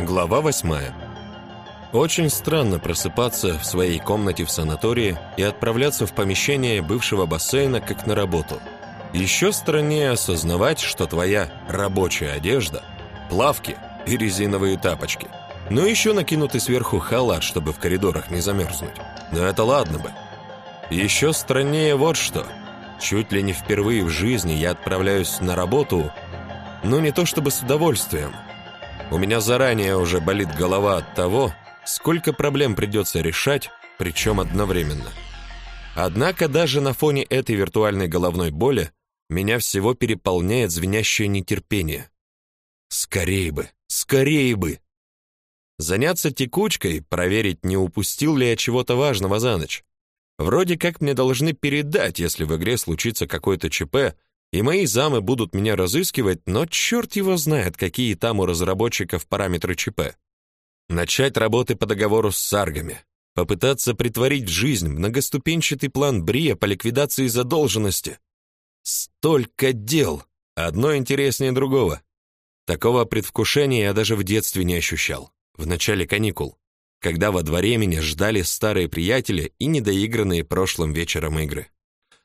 Глава восьмая. Очень странно просыпаться в своей комнате в санатории и отправляться в помещение бывшего бассейна как на работу. Еще страннее осознавать, что твоя рабочая одежда – плавки и резиновые тапочки. Ну еще накинутый сверху халат, чтобы в коридорах не замерзнуть. Но это ладно бы. Еще страннее вот что. Чуть ли не впервые в жизни я отправляюсь на работу, но не то чтобы с удовольствием. У меня заранее уже болит голова от того, сколько проблем придется решать, причем одновременно. Однако даже на фоне этой виртуальной головной боли меня всего переполняет звенящее нетерпение. Скорее бы, скорее бы! Заняться текучкой, проверить, не упустил ли я чего-то важного за ночь. Вроде как мне должны передать, если в игре случится какое-то ЧП, и мои замы будут меня разыскивать, но черт его знает, какие там у разработчиков параметры ЧП. Начать работы по договору с саргами, попытаться притворить в жизнь многоступенчатый план Брия по ликвидации задолженности. Столько дел, одно интереснее другого. Такого предвкушения я даже в детстве не ощущал, в начале каникул, когда во дворе меня ждали старые приятели и недоигранные прошлым вечером игры.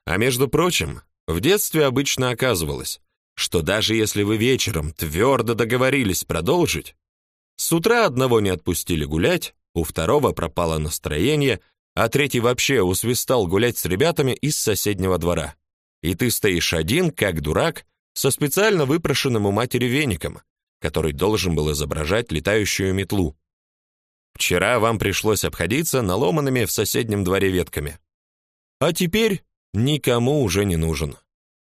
А между прочим, в детстве обычно оказывалось, что даже если вы вечером твердо договорились продолжить, с утра одного не отпустили гулять, у второго пропало настроение, а третий вообще усвистал гулять с ребятами из соседнего двора. И ты стоишь один, как дурак, со специально выпрошенным у матери веником, который должен был изображать летающую метлу. Вчера вам пришлось обходиться наломанными в соседнем дворе ветками. А теперь никому уже не нужен.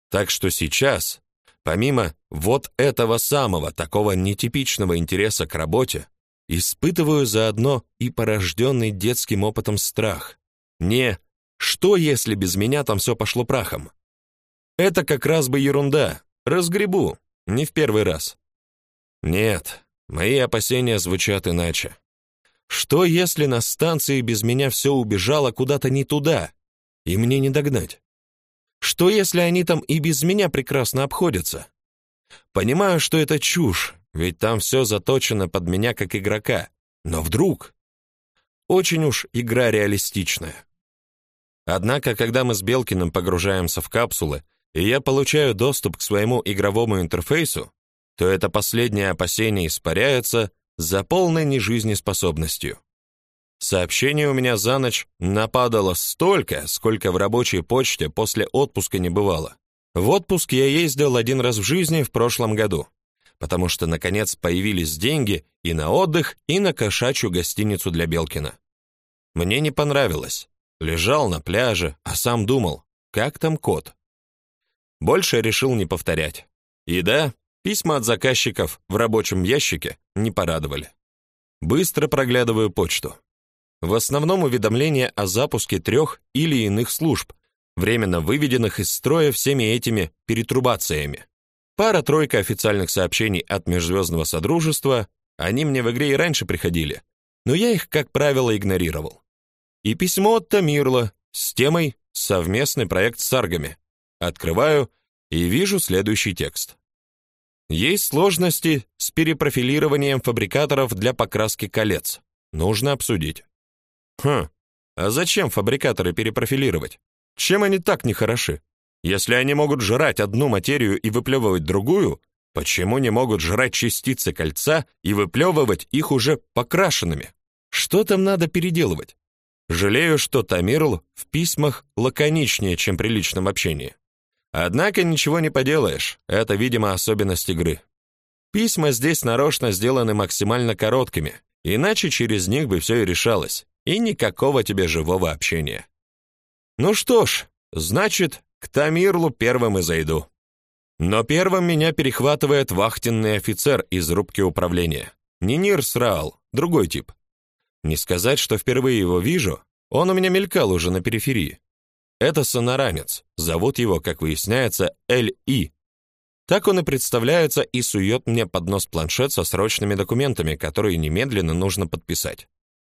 Так что сейчас Помимо вот этого самого, такого нетипичного интереса к работе, испытываю заодно и порожденный детским опытом страх. Не «что, если без меня там все пошло прахом?» Это как раз бы ерунда, разгребу, не в первый раз. Нет, мои опасения звучат иначе. Что, если на станции без меня все убежало куда-то не туда, и мне не догнать? Что если они там и без меня прекрасно обходятся? Понимаю, что это чушь, ведь там все заточено под меня как игрока. Но вдруг... Очень уж игра реалистичная. Однако, когда мы с Белкиным погружаемся в капсулы, и я получаю доступ к своему игровому интерфейсу, то это последнее опасение испаряется за полной нежизнеспособностью. Сообщений у меня за ночь нападало столько, сколько в рабочей почте после отпуска не бывало. В отпуск я ездил один раз в жизни в прошлом году, потому что наконец появились деньги и на отдых, и на кошачью гостиницу для Белкина. Мне не понравилось. Лежал на пляже, а сам думал, как там кот. Больше решил не повторять. И да, письма от заказчиков в рабочем ящике не порадовали. Быстро проглядываю почту. В основном уведомления о запуске трех или иных служб, временно выведенных из строя всеми этими перетрубациями. Пара-тройка официальных сообщений от Межзвездного Содружества, они мне в игре и раньше приходили, но я их, как правило, игнорировал. И письмо от Тамирла с темой «Совместный проект с саргами». Открываю и вижу следующий текст. Есть сложности с перепрофилированием фабрикаторов для покраски колец. Нужно обсудить. Хм, а зачем фабрикаторы перепрофилировать? Чем они так нехороши? Если они могут жрать одну материю и выплевывать другую, почему не могут жрать частицы кольца и выплевывать их уже покрашенными? Что там надо переделывать? Жалею, что Тамирл в письмах лаконичнее, чем при личном общении. Однако ничего не поделаешь, это, видимо, особенность игры. Письма здесь нарочно сделаны максимально короткими, иначе через них бы все и решалось и никакого тебе живого общения. Ну что ж, значит, к Тамирлу первым и зайду. Но первым меня перехватывает вахтенный офицер из рубки управления. Не Нирс Раал, другой тип. Не сказать, что впервые его вижу, он у меня мелькал уже на периферии. Это сонаранец, зовут его, как выясняется, Эль-И. Так он и представляется и сует мне под нос планшет со срочными документами, которые немедленно нужно подписать.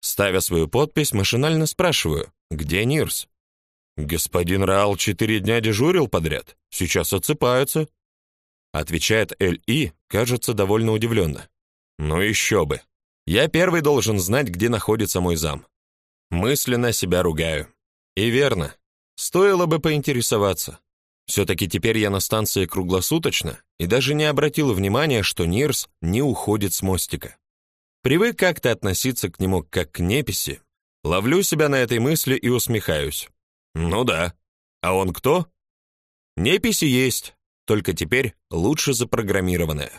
Ставя свою подпись, машинально спрашиваю, где Нирс? Господин Раал четыре дня дежурил подряд, сейчас отсыпается. Отвечает Эль-И, кажется, довольно удивленно. Ну еще бы, Я первый должен знать, где находится мой зам. Мысленно себя ругаю. И верно. Стоило бы поинтересоваться. Все-таки теперь я на станции круглосуточно и даже не обратил внимания, что Нирс не уходит с мостика. Привык как-то относиться к нему как к неписи. Ловлю себя на этой мысли и усмехаюсь. Ну да. А он кто? Неписи есть, только теперь лучше запрограммированная.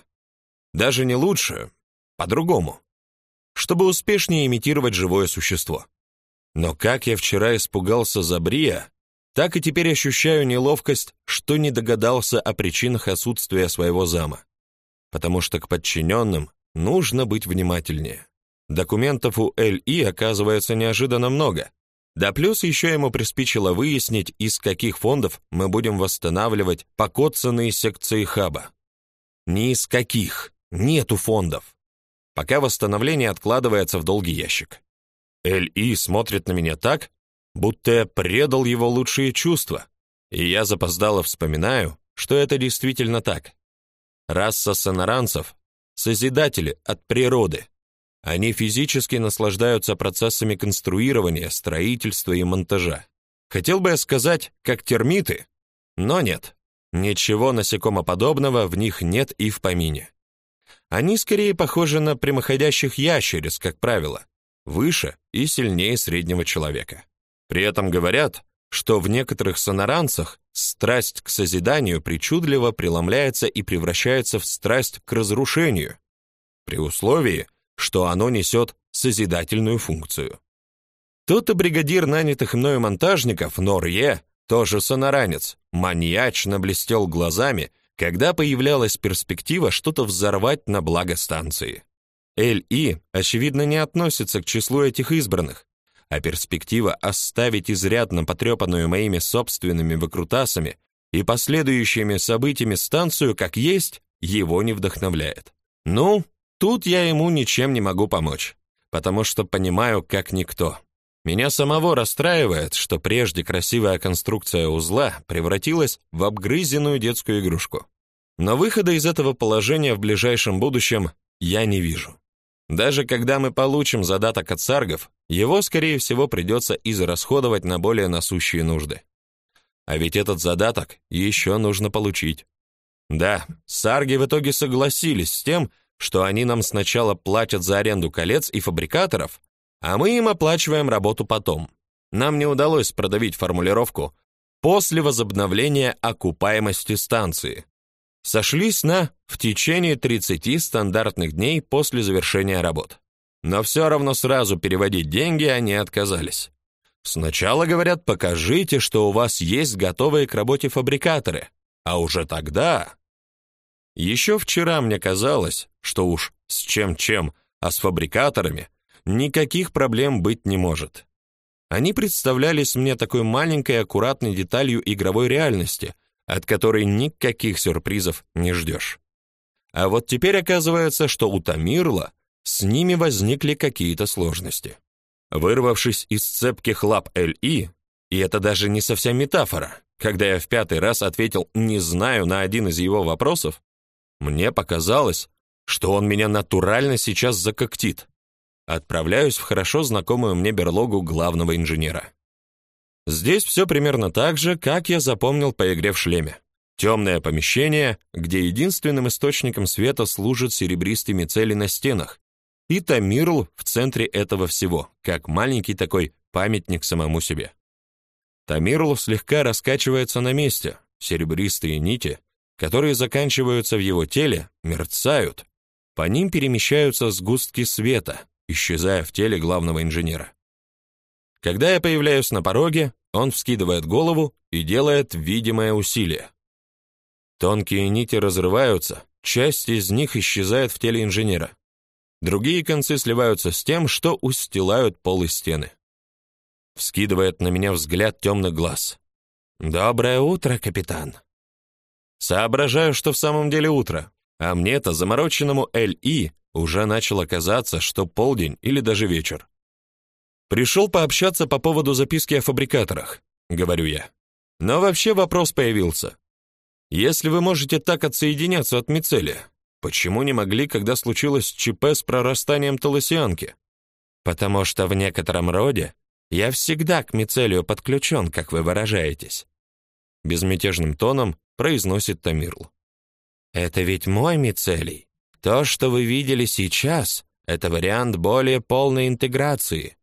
Даже не лучше, по-другому. Чтобы успешнее имитировать живое существо. Но как я вчера испугался за Брия, так и теперь ощущаю неловкость, что не догадался о причинах отсутствия своего зама. Потому что к подчиненным нужно быть внимательнее. Документов у Л.И. оказывается неожиданно много. Да плюс еще ему приспичило выяснить, из каких фондов мы будем восстанавливать покоцанные секции хаба. Ни из каких. Нету фондов. Пока восстановление откладывается в долгий ящик. Л.И. смотрит на меня так, будто я предал его лучшие чувства, и я запоздало вспоминаю, что это действительно так. Раса сонаранцев — созидатели от природы. Они физически наслаждаются процессами конструирования, строительства и монтажа. Хотел бы я сказать, как термиты, но нет. Ничего насекомоподобного в них нет и в помине. Они скорее похожи на прямоходящих ящериц, как правило, выше и сильнее среднего человека. При этом говорят, что в некоторых сонаранцах страсть к созиданию причудливо преломляется и превращается в страсть к разрушению, при условии, что оно несет созидательную функцию. Тот-то бригадир нанятых мною монтажников, Норье, тоже сонаранец, маньячно блестел глазами, когда появлялась перспектива что-то взорвать на благо станции. Эль-И, очевидно, не относится к числу этих избранных, а перспектива оставить изрядно потрепанную моими собственными выкрутасами и последующими событиями станцию как есть, его не вдохновляет. Ну, тут я ему ничем не могу помочь, потому что понимаю как никто. Меня самого расстраивает, что прежде красивая конструкция узла превратилась в обгрызенную детскую игрушку. Но выхода из этого положения в ближайшем будущем я не вижу. Даже когда мы получим задаток от саргов, его, скорее всего, придется израсходовать на более насущие нужды. А ведь этот задаток еще нужно получить. Да, сарги в итоге согласились с тем, что они нам сначала платят за аренду колец и фабрикаторов, а мы им оплачиваем работу потом. Нам не удалось продавить формулировку «после возобновления окупаемости станции», сошлись на в течение 30 стандартных дней после завершения работ. Но все равно сразу переводить деньги они отказались. Сначала говорят, покажите, что у вас есть готовые к работе фабрикаторы, а уже тогда... Еще вчера мне казалось, что уж с чем-чем, а с фабрикаторами никаких проблем быть не может. Они представлялись мне такой маленькой аккуратной деталью игровой реальности, от которой никаких сюрпризов не ждешь. А вот теперь оказывается, что у Тамирла с ними возникли какие-то сложности. Вырвавшись из цепких лап Л.И., и это даже не совсем метафора, когда я в пятый раз ответил «не знаю» на один из его вопросов, мне показалось, что он меня натурально сейчас закоктит. Отправляюсь в хорошо знакомую мне берлогу главного инженера. Здесь все примерно так же, как я запомнил по игре в шлеме. Темное помещение, где единственным источником света служат серебристые мицели на стенах, и Тамирл в центре этого всего, как маленький такой памятник самому себе. Тамирл слегка раскачивается на месте, серебристые нити, которые заканчиваются в его теле, мерцают, по ним перемещаются сгустки света, исчезая в теле главного инженера. Когда я появляюсь на пороге, он вскидывает голову и делает видимое усилие. Тонкие нити разрываются, часть из них исчезает в теле инженера. Другие концы сливаются с тем, что устилают пол и стены. Вскидывает на меня взгляд темных глаз. «Доброе утро, капитан!» Соображаю, что в самом деле утро, а мне-то, замороченному Л.И., уже начало казаться, что полдень или даже вечер. Пришел пообщаться по поводу записки о фабрикаторах, говорю я. Но вообще вопрос появился. Если вы можете так отсоединяться от мицелия, Почему не могли, когда случилось ЧП с прорастанием толосианки? Потому что в некотором роде я всегда к мицелию подключен, как вы выражаетесь. Безмятежным тоном произносит Тамирл. Это ведь мой мицелий. То, что вы видели сейчас, это вариант более полной интеграции.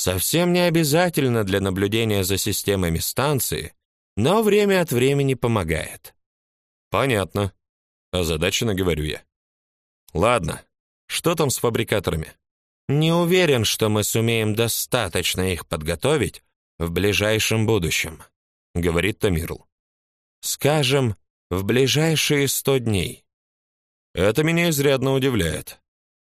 Совсем не обязательно для наблюдения за системами станции, но время от времени помогает. Понятно. Озадаченно говорю я. Ладно, что там с фабрикаторами? Не уверен, что мы сумеем достаточно их подготовить в ближайшем будущем, говорит Тамирл. Скажем, в ближайшие сто дней. Это меня изрядно удивляет.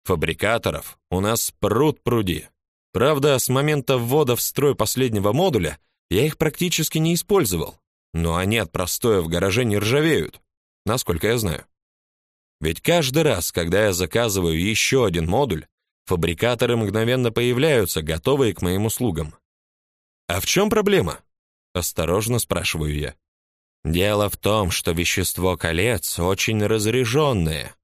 Фабрикаторов у нас пруд пруди. Правда, с момента ввода в строй последнего модуля я их практически не использовал, но они от простоя в гараже не ржавеют, насколько я знаю. Ведь каждый раз, когда я заказываю еще один модуль, фабрикаторы мгновенно появляются, готовые к моим услугам. А в чем проблема? осторожно спрашиваю я. Дело в том, что вещество колец очень разряженное,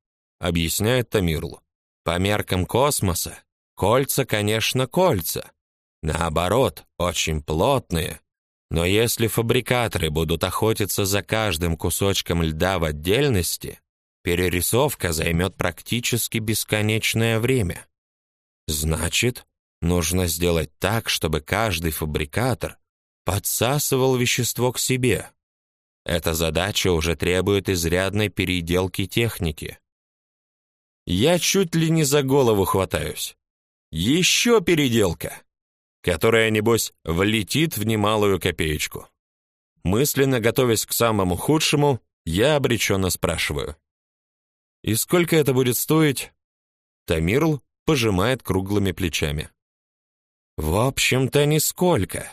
объясняет Тамирл. По меркам космоса кольца, конечно, кольца. Наоборот, очень плотные. Но если фабрикаторы будут охотиться за каждым кусочком льда в отдельности, перерисовка займет практически бесконечное время. Значит, нужно сделать так, чтобы каждый фабрикатор подсасывал вещество к себе. Эта задача уже требует изрядной переделки техники. Я чуть ли не за голову хватаюсь. Еще переделка, которая, небось, влетит в немалую копеечку. Мысленно готовясь к самому худшему, я обреченно спрашиваю. И сколько это будет стоить? Тамирл пожимает круглыми плечами. В общем-то, нисколько.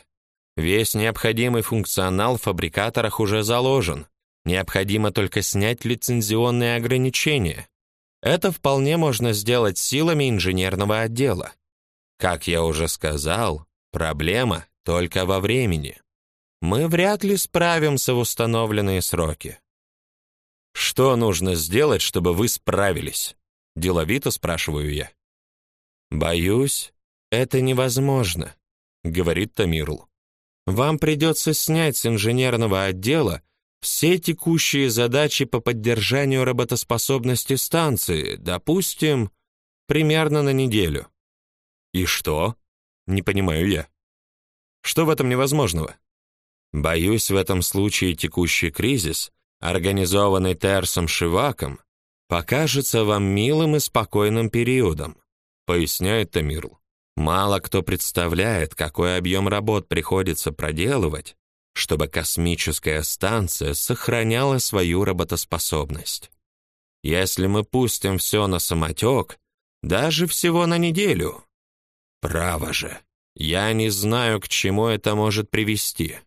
Весь необходимый функционал в фабрикаторах уже заложен. Необходимо только снять лицензионные ограничения. Это вполне можно сделать силами инженерного отдела. Как я уже сказал, проблема только во времени. Мы вряд ли справимся в установленные сроки. Что нужно сделать, чтобы вы справились? деловито спрашиваю я. Боюсь, это невозможно, говорит Тамирл. Вам придется снять с инженерного отдела все текущие задачи по поддержанию работоспособности станции, допустим, примерно на неделю. И что? Не понимаю я. Что в этом невозможного? Боюсь, в этом случае текущий кризис организованный Терсом Шиваком, покажется вам милым и спокойным периодом, поясняет Тамирл. Мало кто представляет, какой объем работ приходится проделывать, чтобы космическая станция сохраняла свою работоспособность. Если мы пустим все на самотек, даже всего на неделю, право же, я не знаю, к чему это может привести.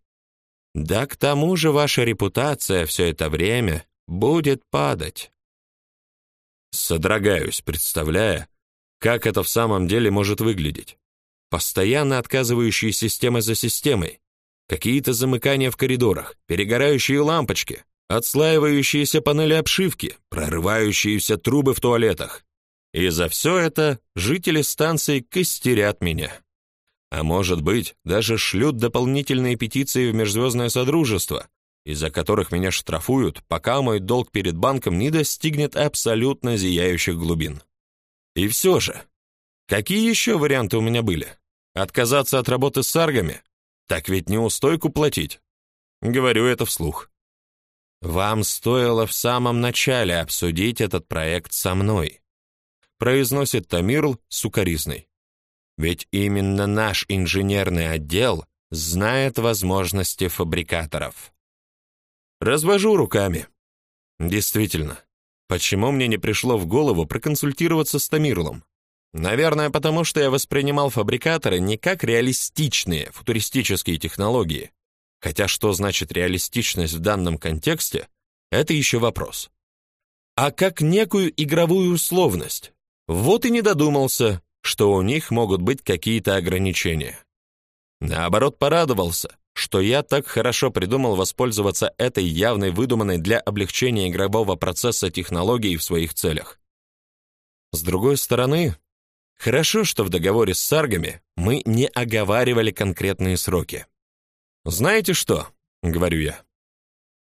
Да к тому же ваша репутация все это время будет падать. Содрогаюсь, представляя, как это в самом деле может выглядеть. Постоянно отказывающие системы за системой, какие-то замыкания в коридорах, перегорающие лампочки, отслаивающиеся панели обшивки, прорывающиеся трубы в туалетах. И за все это жители станции костерят меня. А может быть, даже шлют дополнительные петиции в Межзвездное Содружество, из-за которых меня штрафуют, пока мой долг перед банком не достигнет абсолютно зияющих глубин. И все же, какие еще варианты у меня были? Отказаться от работы с саргами? Так ведь не устойку платить. Говорю это вслух. Вам стоило в самом начале обсудить этот проект со мной, произносит Тамирл сукаризной. Ведь именно наш инженерный отдел знает возможности фабрикаторов. Развожу руками. Действительно, почему мне не пришло в голову проконсультироваться с Тамирлом? Наверное, потому что я воспринимал фабрикаторы не как реалистичные футуристические технологии. Хотя что значит реалистичность в данном контексте это еще вопрос. А как некую игровую условность. Вот и не додумался, что у них могут быть какие-то ограничения. Наоборот, порадовался, что я так хорошо придумал воспользоваться этой явной выдуманной для облегчения игрового процесса технологией в своих целях. С другой стороны, хорошо, что в договоре с саргами мы не оговаривали конкретные сроки. Знаете что, говорю я.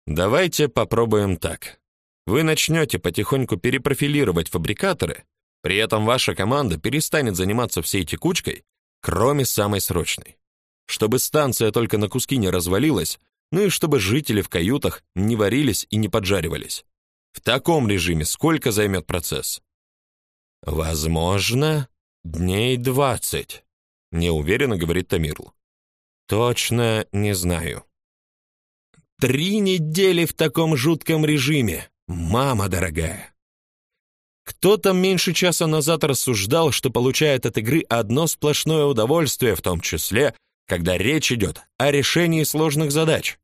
Давайте попробуем так. Вы начнете потихоньку перепрофилировать фабрикаторы, при этом ваша команда перестанет заниматься всей текучкой, кроме самой срочной чтобы станция только на куски не развалилась, ну и чтобы жители в каютах не варились и не поджаривались. В таком режиме сколько займет процесс? Возможно, дней двадцать, неуверенно говорит Тамирл. Точно не знаю. Три недели в таком жутком режиме, мама дорогая. Кто там меньше часа назад рассуждал, что получает от игры одно сплошное удовольствие, в том числе когда речь идет о решении сложных задач.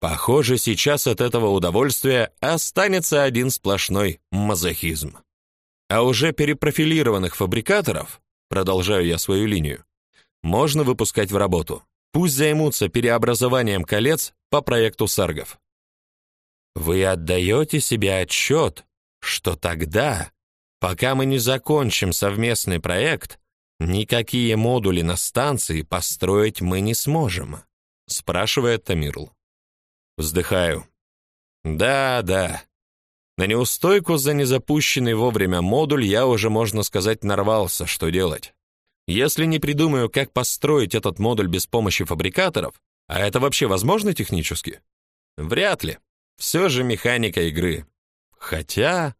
Похоже, сейчас от этого удовольствия останется один сплошной мазохизм. А уже перепрофилированных фабрикаторов, продолжаю я свою линию, можно выпускать в работу. Пусть займутся переобразованием колец по проекту Саргов. Вы отдаете себе отчет, что тогда, пока мы не закончим совместный проект, Никакие модули на станции построить мы не сможем, спрашивает Тамирл. Вздыхаю. Да, да. На неустойку за незапущенный вовремя модуль я уже, можно сказать, нарвался, что делать. Если не придумаю, как построить этот модуль без помощи фабрикаторов, а это вообще возможно технически? Вряд ли. Все же механика игры. Хотя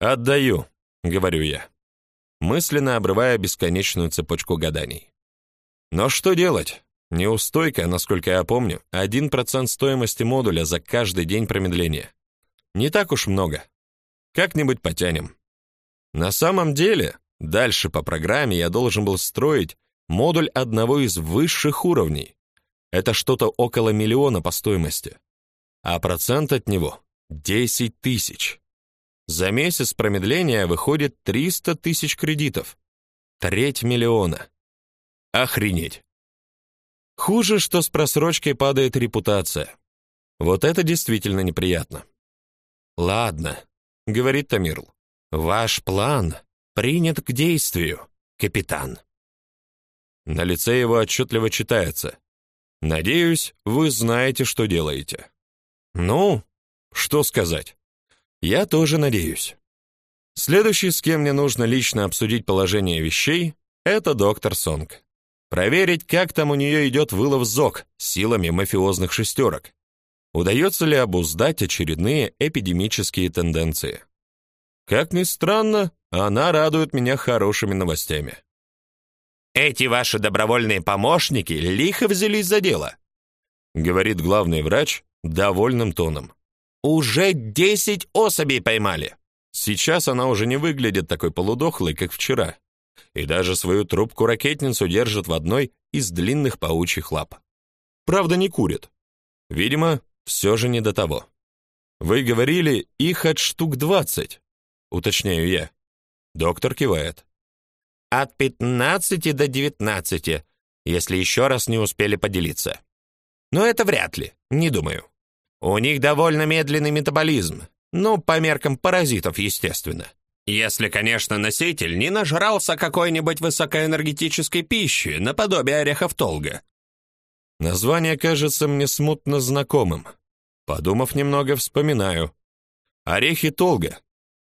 отдаю, говорю я мысленно обрывая бесконечную цепочку гаданий. Но что делать? Неустойка, насколько я помню, 1% стоимости модуля за каждый день промедления. Не так уж много. Как-нибудь потянем. На самом деле, дальше по программе я должен был строить модуль одного из высших уровней. Это что-то около миллиона по стоимости. А процент от него 10 тысяч. За месяц промедления выходит 300 тысяч кредитов. Треть миллиона. Охренеть. Хуже, что с просрочкой падает репутация. Вот это действительно неприятно. Ладно, говорит Тамирл. Ваш план принят к действию, капитан. На лице его отчетливо читается: Надеюсь, вы знаете, что делаете. Ну, что сказать? Я тоже надеюсь. Следующий, с кем мне нужно лично обсудить положение вещей, это доктор Сонг. Проверить, как там у нее идет вылов ЗОК силами мафиозных шестерок. Удается ли обуздать очередные эпидемические тенденции. Как ни странно, она радует меня хорошими новостями. Эти ваши добровольные помощники лихо взялись за дело, говорит главный врач довольным тоном. Уже десять особей поймали. Сейчас она уже не выглядит такой полудохлой, как вчера. И даже свою трубку-ракетницу держит в одной из длинных паучьих лап. Правда, не курит. Видимо, все же не до того. Вы говорили, их от штук двадцать. Уточняю я. Доктор кивает. От пятнадцати до девятнадцати, если еще раз не успели поделиться. Но это вряд ли, не думаю. У них довольно медленный метаболизм, ну, по меркам паразитов, естественно. Если, конечно, носитель не нажрался какой-нибудь высокоэнергетической пищи, наподобие орехов толга. Название кажется мне смутно знакомым. Подумав немного, вспоминаю. Орехи толга.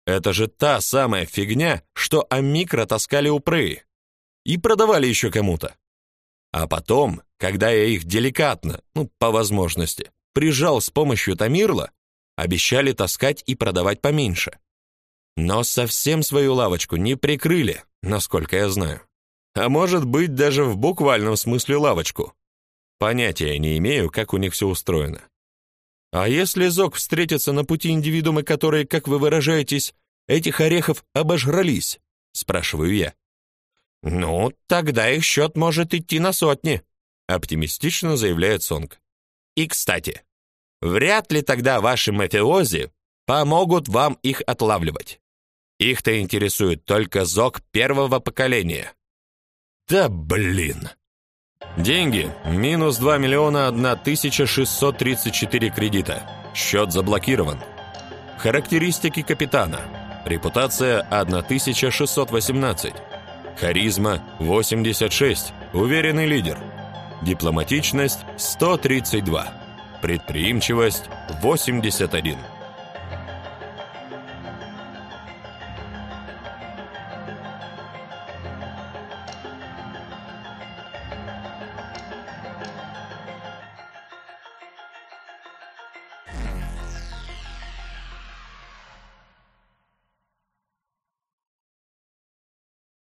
Это же та самая фигня, что Амикро таскали у Преи. И продавали еще кому-то. А потом, когда я их деликатно, ну, по возможности, прижал с помощью Тамирла, обещали таскать и продавать поменьше. Но совсем свою лавочку не прикрыли, насколько я знаю. А может быть, даже в буквальном смысле лавочку. Понятия не имею, как у них все устроено. А если Зок встретится на пути индивидуумы, которые, как вы выражаетесь, этих орехов обожрались, спрашиваю я. Ну, тогда их счет может идти на сотни, оптимистично заявляет Сонг. И, кстати, вряд ли тогда ваши мафиози помогут вам их отлавливать. Их-то интересует только ЗОК первого поколения. Да блин. Деньги – минус 2 миллиона 1634 кредита. Счет заблокирован. Характеристики капитана. Репутация 1618. Харизма 86. Уверенный лидер. Дипломатичность 132. Предприимчивость 81.